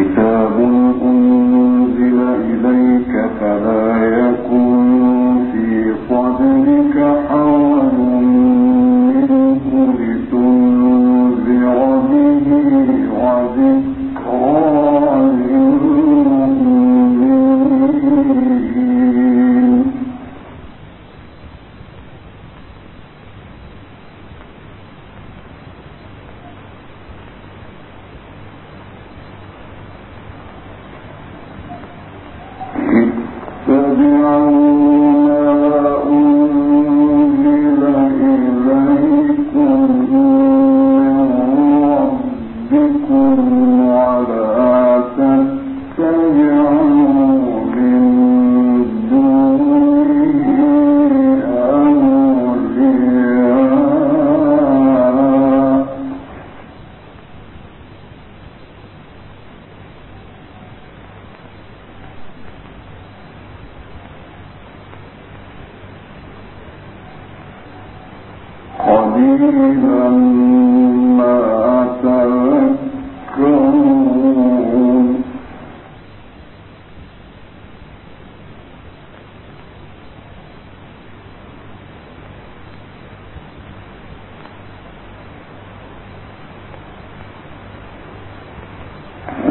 كتاب أنزل إليك فلا يكن في صدرك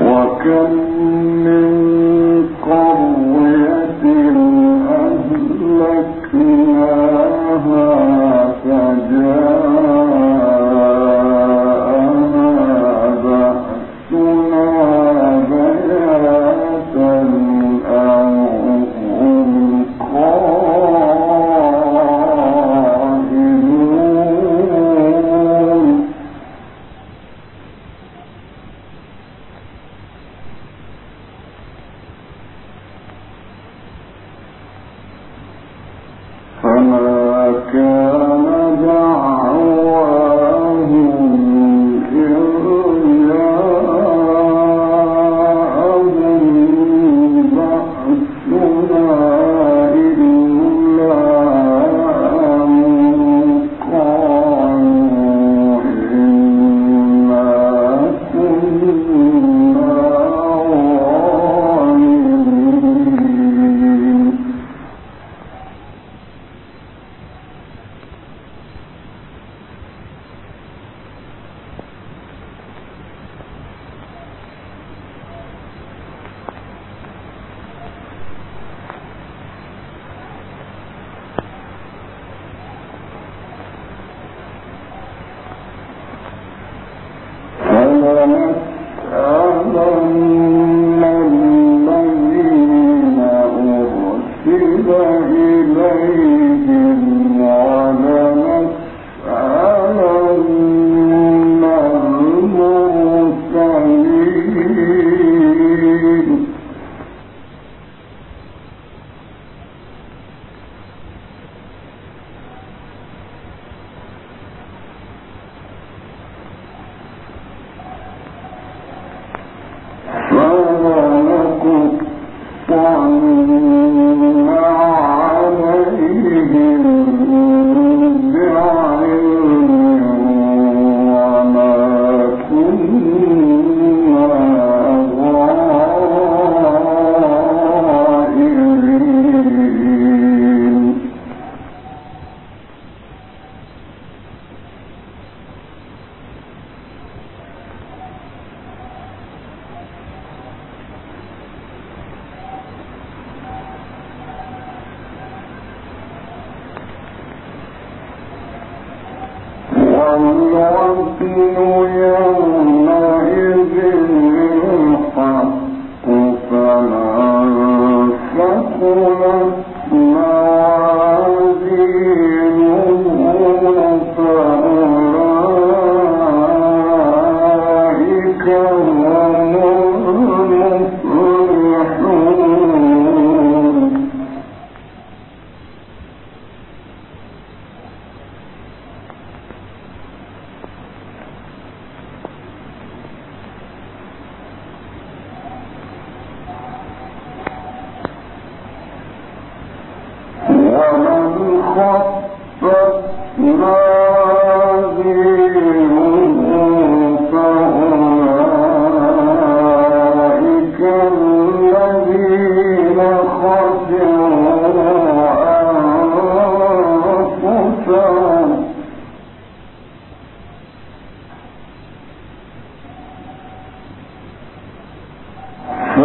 وكم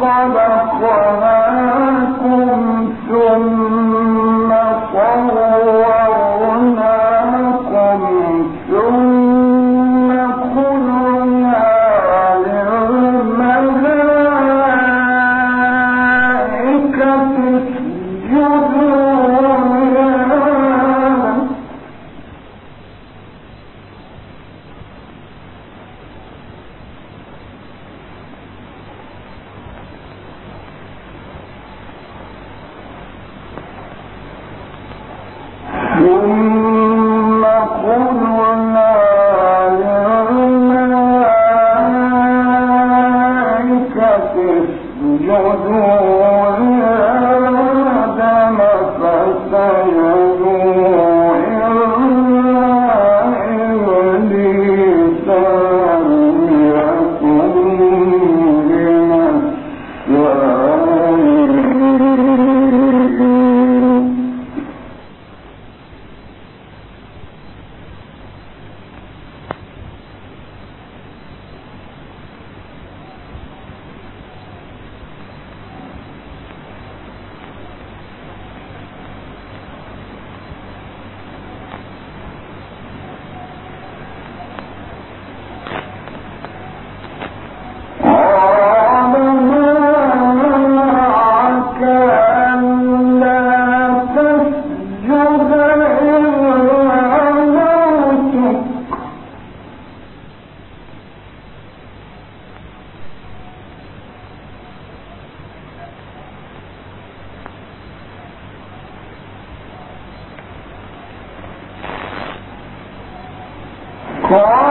خلقها اسجدوا God